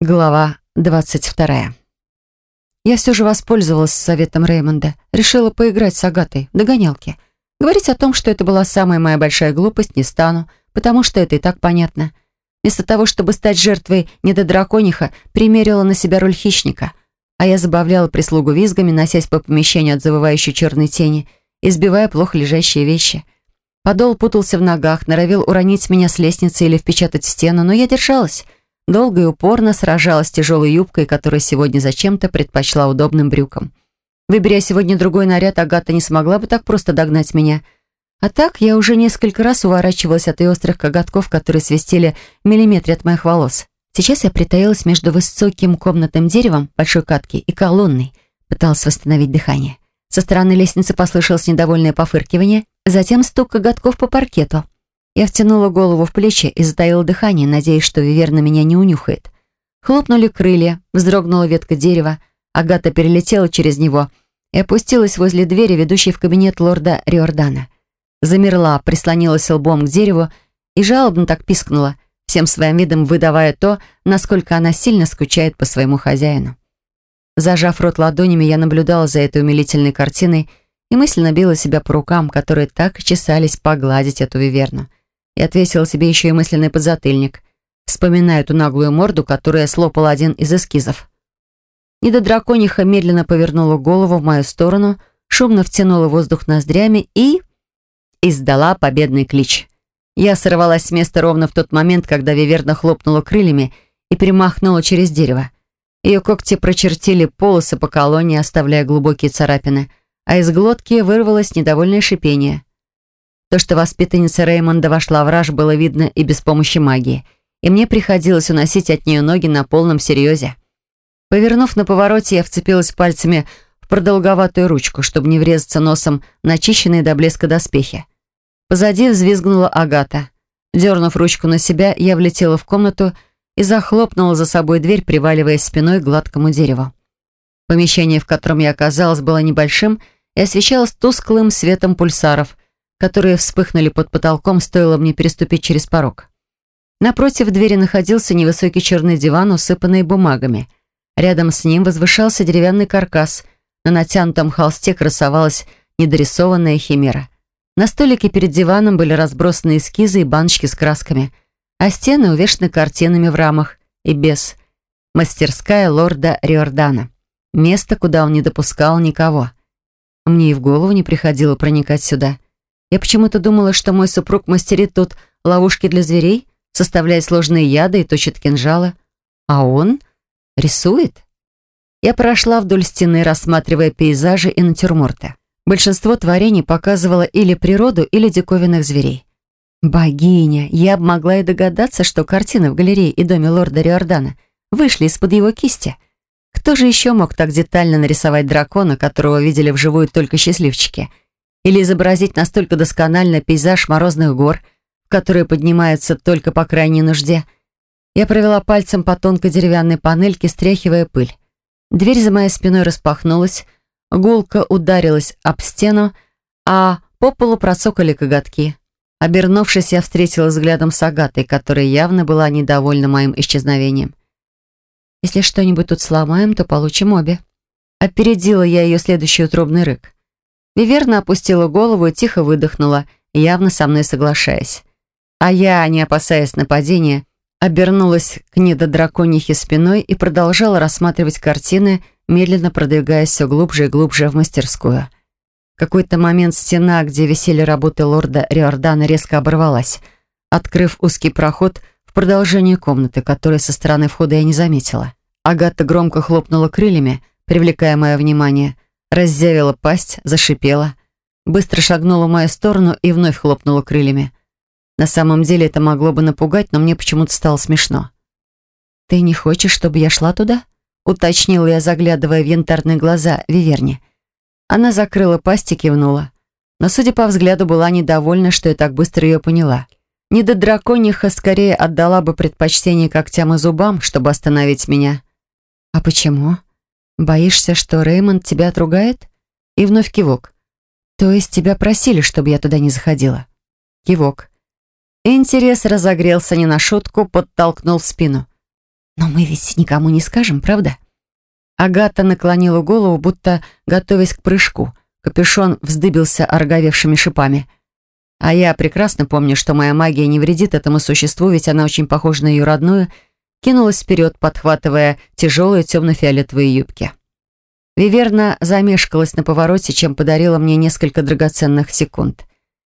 Глава 22. Я все же воспользовалась советом Реймонда. Решила поиграть с Агатой в догонялки. Говорить о том, что это была самая моя большая глупость, не стану, потому что это и так понятно. Вместо того, чтобы стать жертвой недодракониха, примерила на себя роль хищника. А я забавляла прислугу визгами, носясь по помещению от завывающей черной тени, избивая плохо лежащие вещи. Подол путался в ногах, норовил уронить меня с лестницы или впечатать в стену, но я держалась — Долго и упорно сражалась с тяжелой юбкой, которую сегодня зачем-то предпочла удобным брюкам. Выберя сегодня другой наряд, Агата не смогла бы так просто догнать меня. А так я уже несколько раз уворачивалась от ее острых коготков, которые свистели миллиметре от моих волос. Сейчас я притаилась между высоким комнатным деревом большой катки и колонной, пыталась восстановить дыхание. Со стороны лестницы послышалось недовольное пофыркивание, затем стук коготков по паркету — я втянула голову в плечи и затаила дыхание, надеясь, что Виверна меня не унюхает. Хлопнули крылья, вздрогнула ветка дерева, Агата перелетела через него и опустилась возле двери, ведущей в кабинет лорда Риордана. Замерла, прислонилась лбом к дереву и жалобно так пискнула, всем своим видом выдавая то, насколько она сильно скучает по своему хозяину. Зажав рот ладонями, я наблюдала за этой умилительной картиной и мысленно била себя по рукам, которые так чесались погладить эту виверну и отвесила себе еще и мысленный подзатыльник, вспоминая эту наглую морду, которая слопала один из эскизов. Нида дракониха медленно повернула голову в мою сторону, шумно втянула воздух ноздрями и... издала победный клич. Я сорвалась с места ровно в тот момент, когда Виверна хлопнула крыльями и перемахнула через дерево. Ее когти прочертили полосы по колонне, оставляя глубокие царапины, а из глотки вырвалось недовольное шипение. То, что воспитанница Реймонда вошла в раж, было видно и без помощи магии, и мне приходилось уносить от нее ноги на полном серьезе. Повернув на повороте, я вцепилась пальцами в продолговатую ручку, чтобы не врезаться носом на очищенные до блеска доспехи. Позади взвизгнула Агата. Дернув ручку на себя, я влетела в комнату и захлопнула за собой дверь, приваливаясь спиной к гладкому дереву. Помещение, в котором я оказалась, было небольшим и освещалось тусклым светом пульсаров, которые вспыхнули под потолком, стоило мне переступить через порог. Напротив двери находился невысокий черный диван, усыпанный бумагами. Рядом с ним возвышался деревянный каркас. На натянутом холсте красовалась недорисованная химера. На столике перед диваном были разбросаны эскизы и баночки с красками, а стены увешаны картинами в рамах и без. Мастерская лорда Риордана. Место, куда он не допускал никого. Мне и в голову не приходило проникать сюда. Я почему-то думала, что мой супруг мастерит тут ловушки для зверей, составляет сложные яды и точит кинжалы. А он рисует? Я прошла вдоль стены, рассматривая пейзажи и натюрморты. Большинство творений показывало или природу, или диковинных зверей. Богиня! Я бы могла и догадаться, что картины в галерее и доме лорда Риордана вышли из-под его кисти. Кто же еще мог так детально нарисовать дракона, которого видели вживую только счастливчики — или изобразить настолько досконально пейзаж морозных гор, которые поднимаются только по крайней нужде. Я провела пальцем по тонкой деревянной панельке, стряхивая пыль. Дверь за моей спиной распахнулась, гулко ударилась об стену, а по полу процокали коготки. Обернувшись, я встретила взглядом с Агатой, которая явно была недовольна моим исчезновением. «Если что-нибудь тут сломаем, то получим обе». Опередила я ее следующий утробный рык. Виверна опустила голову и тихо выдохнула, явно со мной соглашаясь. А я, не опасаясь нападения, обернулась к недодраконихе спиной и продолжала рассматривать картины, медленно продвигаясь все глубже и глубже в мастерскую. В какой-то момент стена, где висели работы лорда Риордана, резко оборвалась, открыв узкий проход в продолжение комнаты, которой со стороны входа я не заметила. Агата громко хлопнула крыльями, привлекая мое внимание — раззявила пасть, зашипела, быстро шагнула в мою сторону и вновь хлопнула крыльями. На самом деле это могло бы напугать, но мне почему-то стало смешно. «Ты не хочешь, чтобы я шла туда?» уточнила я, заглядывая в янтарные глаза Виверни. Она закрыла пасть и кивнула. Но, судя по взгляду, была недовольна, что я так быстро ее поняла. Не до дракониха скорее отдала бы предпочтение когтям и зубам, чтобы остановить меня. «А почему?» Боишься, что Реймонд тебя отругает? И вновь кивок. То есть тебя просили, чтобы я туда не заходила? Кивок. Интерес разогрелся не на шутку, подтолкнул в спину. Но мы ведь никому не скажем, правда? Агата наклонила голову, будто готовясь к прыжку. Капюшон вздыбился ороговевшими шипами. А я прекрасно помню, что моя магия не вредит этому существу, ведь она очень похожа на ее родную, кинулась вперед, подхватывая тяжелые темно-фиолетовые юбки. Виверна замешкалась на повороте, чем подарила мне несколько драгоценных секунд.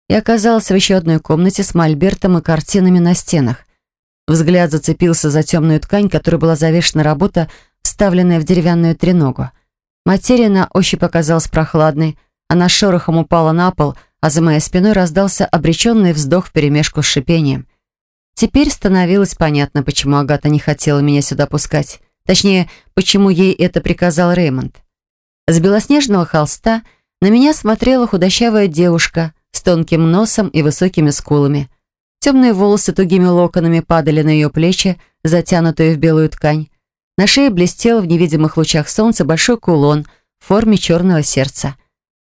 Я оказалась в еще одной комнате с мольбертом и картинами на стенах. Взгляд зацепился за темную ткань, которой была завешена работа, вставленная в деревянную треногу. Материя на ощупь оказалась прохладной, она шорохом упала на пол, а за моей спиной раздался обреченный вздох вперемешку с шипением. Теперь становилось понятно, почему Агата не хотела меня сюда пускать. Точнее, почему ей это приказал Реймонд. С белоснежного холста на меня смотрела худощавая девушка с тонким носом и высокими скулами. Темные волосы тугими локонами падали на ее плечи, затянутые в белую ткань. На шее блестел в невидимых лучах солнца большой кулон в форме черного сердца.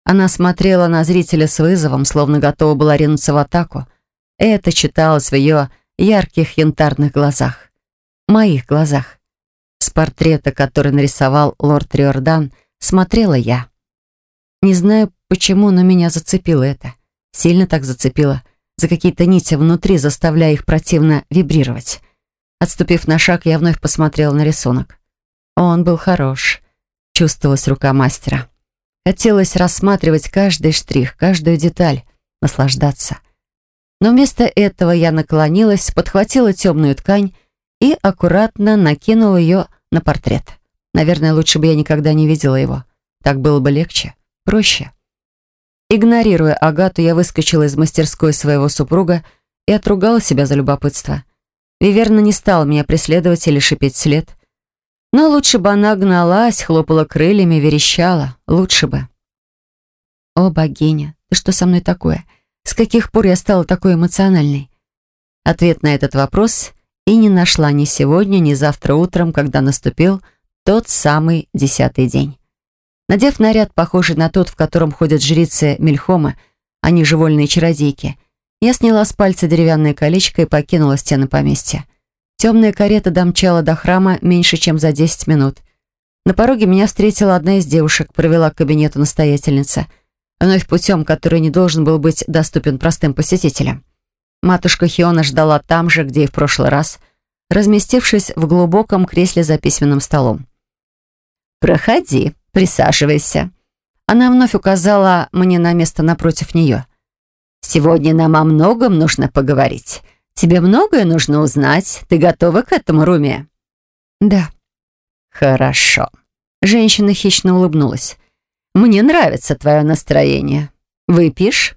Она смотрела на зрителя с вызовом, словно готова была ринуться в атаку. Это читалось в ее ярких янтарных глазах. Моих глазах. С портрета, который нарисовал лорд Риордан, смотрела я. Не знаю почему, но меня зацепило это. Сильно так зацепило. За какие-то нити внутри, заставляя их противно вибрировать. Отступив на шаг, я вновь посмотрела на рисунок. Он был хорош. Чувствовалась рука мастера. Хотелось рассматривать каждый штрих, каждую деталь, наслаждаться. Но вместо этого я наклонилась, подхватила темную ткань и аккуратно накинула ее на портрет. Наверное, лучше бы я никогда не видела его. Так было бы легче, проще. Игнорируя Агату, я выскочила из мастерской своего супруга и отругала себя за любопытство. Виверна не стала меня преследовать или шипеть след. Но лучше бы она гналась, хлопала крыльями, верещала. Лучше бы. «О, богиня, ты что со мной такое? С каких пор я стала такой эмоциональной?» Ответ на этот вопрос и не нашла ни сегодня, ни завтра утром, когда наступил тот самый десятый день. Надев наряд, похожий на тот, в котором ходят жрицы Мельхома, они же вольные чародейки, я сняла с пальца деревянное колечко и покинула стены поместья. Темная карета домчала до храма меньше, чем за 10 минут. На пороге меня встретила одна из девушек, провела к кабинету настоятельница, вновь путем, который не должен был быть доступен простым посетителям. Матушка Хиона ждала там же, где и в прошлый раз, разместившись в глубоком кресле за письменным столом. «Проходи, присаживайся». Она вновь указала мне на место напротив нее. «Сегодня нам о многом нужно поговорить. Тебе многое нужно узнать. Ты готова к этому, Руми?» «Да». «Хорошо». Женщина хищно улыбнулась. «Мне нравится твое настроение. Выпьешь?»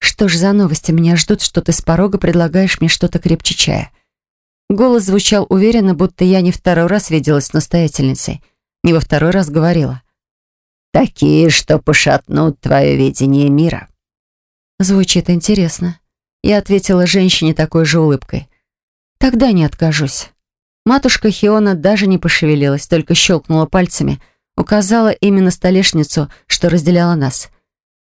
«Что ж за новости меня ждут, что ты с порога предлагаешь мне что-то крепче чая?» Голос звучал уверенно, будто я не второй раз виделась с настоятельницей не во второй раз говорила. «Такие, что пошатнут твое видение мира». Звучит интересно. Я ответила женщине такой же улыбкой. «Тогда не откажусь». Матушка Хиона даже не пошевелилась, только щелкнула пальцами, указала именно столешницу, что разделяла нас.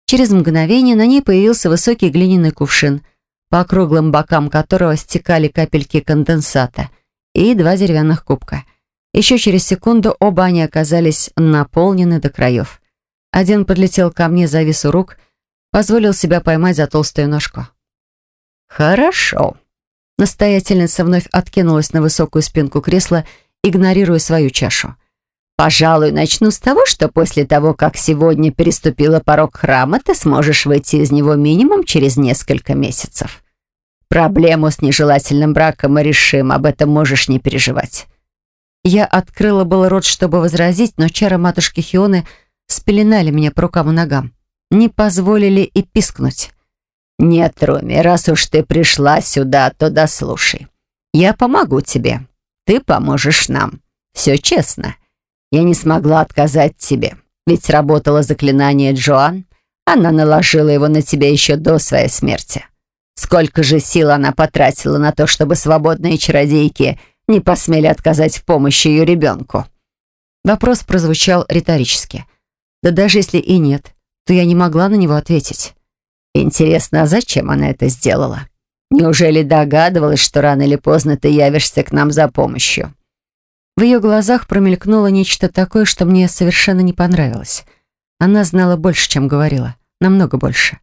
Через мгновение на ней появился высокий глиняный кувшин, по округлым бокам которого стекали капельки конденсата, и два деревянных кубка — еще через секунду оба они оказались наполнены до краев. Один подлетел ко мне, завис у рук, позволил себя поймать за толстую ножку. «Хорошо». Настоятельница вновь откинулась на высокую спинку кресла, игнорируя свою чашу. «Пожалуй, начну с того, что после того, как сегодня переступила порог храма, ты сможешь выйти из него минимум через несколько месяцев. Проблему с нежелательным браком мы решим, об этом можешь не переживать. Я открыла был рот, чтобы возразить, но чары матушки Хионы спеленали меня по рукам и ногам. Не позволили и пискнуть. «Нет, Руми, раз уж ты пришла сюда, то дослушай. Я помогу тебе. Ты поможешь нам. Все честно. Я не смогла отказать тебе, ведь сработало заклинание Джоан. Она наложила его на тебя еще до своей смерти. Сколько же сил она потратила на то, чтобы свободные чародейки — не посмели отказать в помощи ее ребенку?» Вопрос прозвучал риторически. Да даже если и нет, то я не могла на него ответить. Интересно, а зачем она это сделала? Неужели догадывалась, что рано или поздно ты явишься к нам за помощью? В ее глазах промелькнуло нечто такое, что мне совершенно не понравилось. Она знала больше, чем говорила. Намного больше.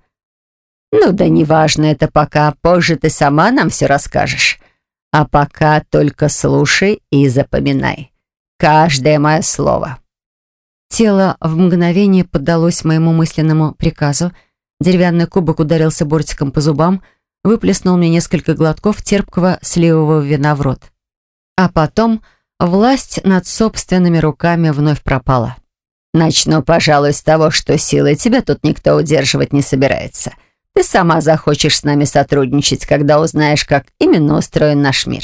«Ну да неважно это пока. Позже ты сама нам все расскажешь. А пока только слушай и запоминай. Каждое мое слово». Тело в мгновение поддалось моему мысленному приказу. Деревянный кубок ударился бортиком по зубам, выплеснул мне несколько глотков терпкого сливового вина в рот. А потом власть над собственными руками вновь пропала. «Начну, пожалуй, с того, что силой тебя тут никто удерживать не собирается. Ты сама захочешь с нами сотрудничать, когда узнаешь, как именно устроен наш мир.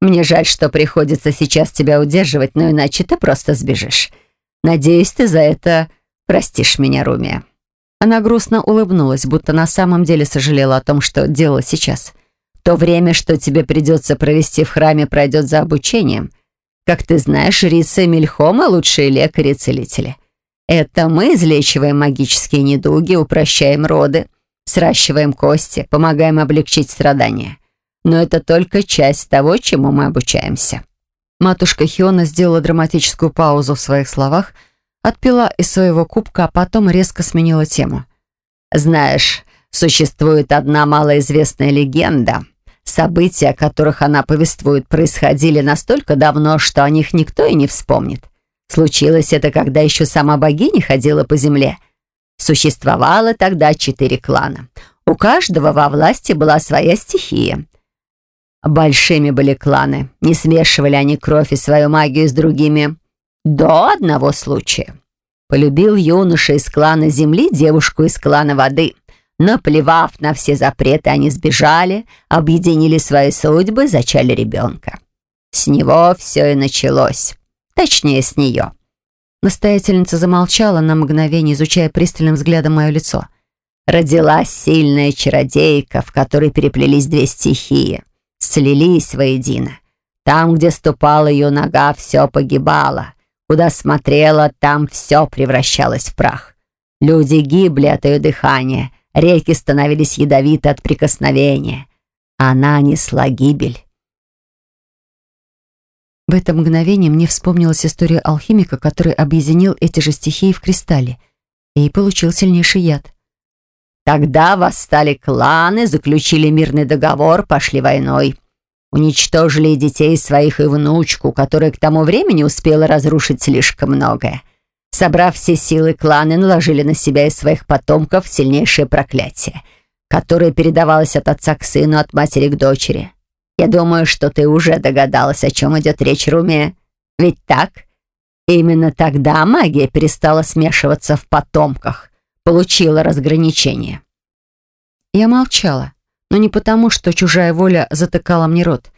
Мне жаль, что приходится сейчас тебя удерживать, но иначе ты просто сбежишь. Надеюсь, ты за это простишь меня, Румия». Она грустно улыбнулась, будто на самом деле сожалела о том, что делала сейчас. «То время, что тебе придется провести в храме, пройдет за обучением. Как ты знаешь, жрицы Мельхома — лучшие лекари-целители. Это мы излечиваем магические недуги, упрощаем роды, сращиваем кости, помогаем облегчить страдания. Но это только часть того, чему мы обучаемся». Матушка Хиона сделала драматическую паузу в своих словах, отпила из своего кубка, а потом резко сменила тему. «Знаешь, существует одна малоизвестная легенда, События, о которых она повествует, происходили настолько давно, что о них никто и не вспомнит. Случилось это, когда еще сама богиня ходила по земле. Существовало тогда четыре клана. У каждого во власти была своя стихия. Большими были кланы, не смешивали они кровь и свою магию с другими. До одного случая. Полюбил юноша из клана земли девушку из клана воды. Наплевав на все запреты, они сбежали, объединили свои судьбы, зачали ребенка. С него все и началось. Точнее, с нее. Настоятельница замолчала на мгновение, изучая пристальным взглядом мое лицо. Родилась сильная чародейка, в которой переплелись две стихии. Слились воедино. Там, где ступала ее нога, все погибало. Куда смотрела, там все превращалось в прах. Люди гибли от ее дыхания — Реки становились ядовиты от прикосновения. Она несла гибель. В это мгновение мне вспомнилась история алхимика, который объединил эти же стихии в кристалле и получил сильнейший яд. Тогда восстали кланы, заключили мирный договор, пошли войной. Уничтожили детей своих и внучку, которая к тому времени успела разрушить слишком многое. Собрав все силы, кланы наложили на себя и своих потомков сильнейшее проклятие, которое передавалось от отца к сыну, от матери к дочери. Я думаю, что ты уже догадалась, о чем идет речь, Руме. Ведь так? Именно тогда магия перестала смешиваться в потомках, получила разграничение. Я молчала, но не потому, что чужая воля затыкала мне рот.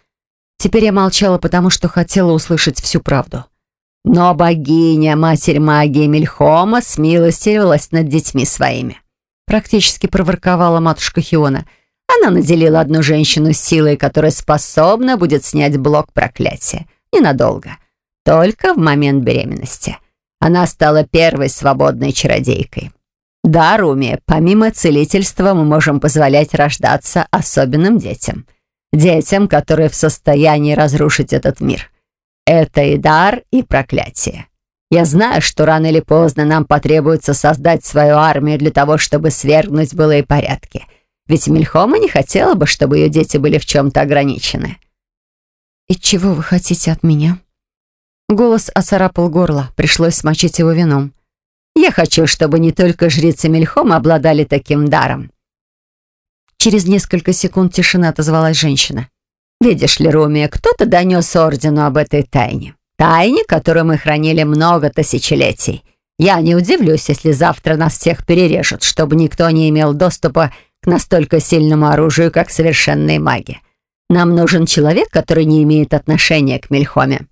Теперь я молчала, потому что хотела услышать всю правду. Но богиня, матерь магии Мельхома, смилостивилась над детьми своими. Практически проворковала матушка Хиона. Она наделила одну женщину силой, которая способна будет снять блок проклятия. Ненадолго. Только в момент беременности. Она стала первой свободной чародейкой. Да, Руми, помимо целительства мы можем позволять рождаться особенным детям. Детям, которые в состоянии разрушить этот мир. Это и дар, и проклятие. Я знаю, что рано или поздно нам потребуется создать свою армию для того, чтобы свергнуть былые порядки. Ведь Мельхома не хотела бы, чтобы ее дети были в чем-то ограничены. «И чего вы хотите от меня?» Голос оцарапал горло, пришлось смочить его вином. «Я хочу, чтобы не только жрицы Мельхома обладали таким даром». Через несколько секунд тишина отозвалась женщина. Видишь ли, Руми, кто-то донес ордену об этой тайне. Тайне, которую мы хранили много тысячелетий. Я не удивлюсь, если завтра нас всех перережут, чтобы никто не имел доступа к настолько сильному оружию, как совершенные маги. Нам нужен человек, который не имеет отношения к Мельхоме».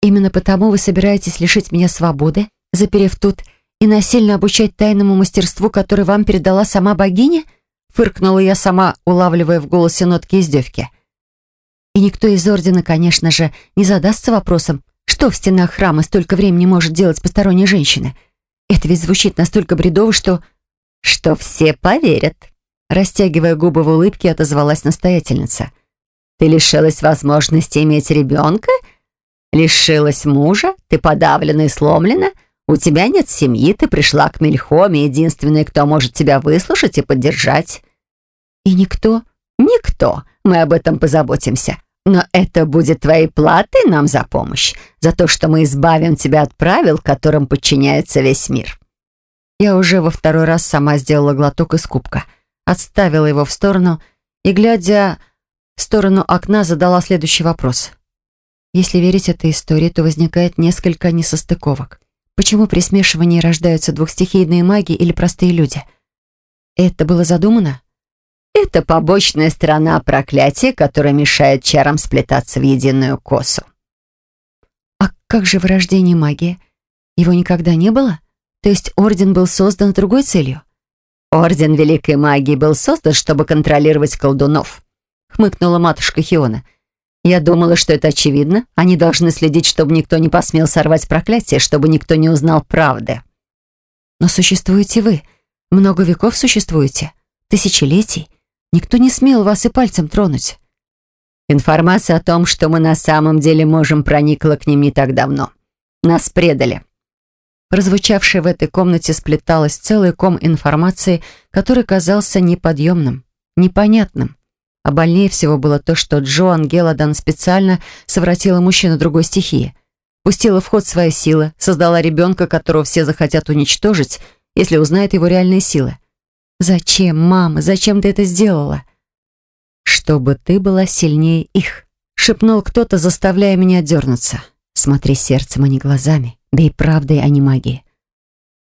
«Именно потому вы собираетесь лишить меня свободы, заперев тут, и насильно обучать тайному мастерству, которое вам передала сама богиня?» Фыркнула я сама, улавливая в голосе нотки издевки. И никто из Ордена, конечно же, не задастся вопросом, что в стенах храма столько времени может делать посторонняя женщина. Это ведь звучит настолько бредово, что... Что все поверят. Растягивая губы в улыбке, отозвалась настоятельница. Ты лишилась возможности иметь ребенка? Лишилась мужа? Ты подавлена и сломлена? У тебя нет семьи, ты пришла к Мельхоме, единственный, кто может тебя выслушать и поддержать». «И никто?» «Никто. Мы об этом позаботимся. Но это будет твоей платой нам за помощь, за то, что мы избавим тебя от правил, которым подчиняется весь мир». Я уже во второй раз сама сделала глоток из кубка, отставила его в сторону и, глядя в сторону окна, задала следующий вопрос. Если верить этой истории, то возникает несколько несостыковок. Почему при смешивании рождаются двухстихийные маги или простые люди? Это было задумано? Это побочная сторона проклятия, которая мешает чарам сплетаться в единую косу. А как же вырождение магии? Его никогда не было? То есть Орден был создан другой целью? Орден Великой Магии был создан, чтобы контролировать колдунов, хмыкнула матушка Хиона. Я думала, что это очевидно. Они должны следить, чтобы никто не посмел сорвать проклятие, чтобы никто не узнал правды. Но существуете вы. Много веков существуете. Тысячелетий. Никто не смел вас и пальцем тронуть. Информация о том, что мы на самом деле можем, проникла к ним не так давно. Нас предали. Прозвучавшая в этой комнате сплеталась целый ком информации, который казался неподъемным, непонятным. А больнее всего было то, что Джоан Гелладан специально совратила мужчину другой стихии. Пустила в ход свои силы, создала ребенка, которого все захотят уничтожить, если узнают его реальные силы. «Зачем, мама, зачем ты это сделала?» «Чтобы ты была сильнее их», — шепнул кто-то, заставляя меня дернуться. «Смотри сердцем, а не глазами, да и правдой, а не магией».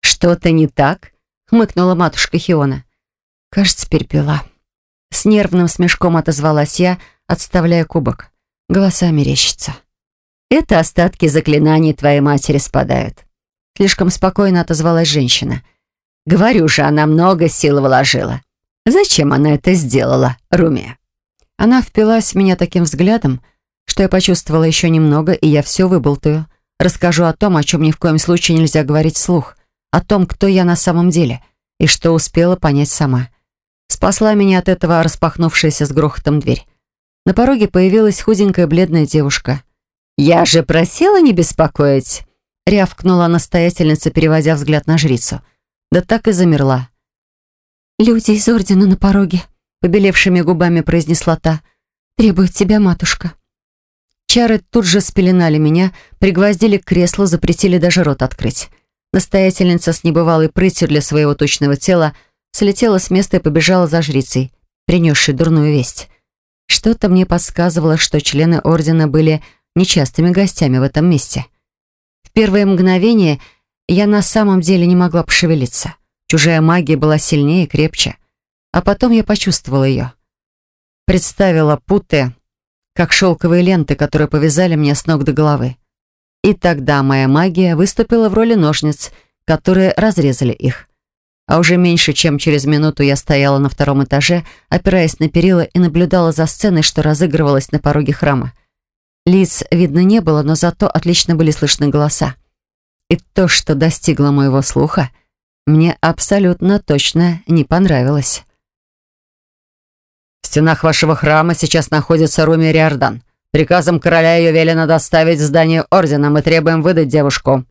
«Что-то не так?» — хмыкнула матушка Хиона. «Кажется, перепила». С нервным смешком отозвалась я, отставляя кубок. Голоса мерещатся. «Это остатки заклинаний твоей матери спадают». Слишком спокойно отозвалась женщина — Говорю же, она много сил вложила. Зачем она это сделала, Руми? Она впилась в меня таким взглядом, что я почувствовала еще немного, и я все выболтаю. Расскажу о том, о чем ни в коем случае нельзя говорить вслух, о том, кто я на самом деле, и что успела понять сама. Спасла меня от этого распахнувшаяся с грохотом дверь. На пороге появилась худенькая бледная девушка. «Я же просила не беспокоить!» рявкнула настоятельница, переводя взгляд на жрицу – да так и замерла. «Люди из Ордена на пороге», — побелевшими губами произнесла та. «Требует тебя, матушка». Чары тут же спеленали меня, пригвоздили к креслу, запретили даже рот открыть. Настоятельница с небывалой прытью для своего точного тела слетела с места и побежала за жрицей, принесшей дурную весть. Что-то мне подсказывало, что члены Ордена были нечастыми гостями в этом месте. В первое мгновение я на самом деле не могла пошевелиться. Чужая магия была сильнее и крепче. А потом я почувствовала ее. Представила путы, как шелковые ленты, которые повязали мне с ног до головы. И тогда моя магия выступила в роли ножниц, которые разрезали их. А уже меньше, чем через минуту я стояла на втором этаже, опираясь на перила и наблюдала за сценой, что разыгрывалась на пороге храма. Лиц видно не было, но зато отлично были слышны голоса. И то, что достигло моего слуха, мне абсолютно точно не понравилось. В стенах вашего храма сейчас находится Руми Риордан. Приказом короля ее велено доставить в здание ордена. Мы требуем выдать девушку».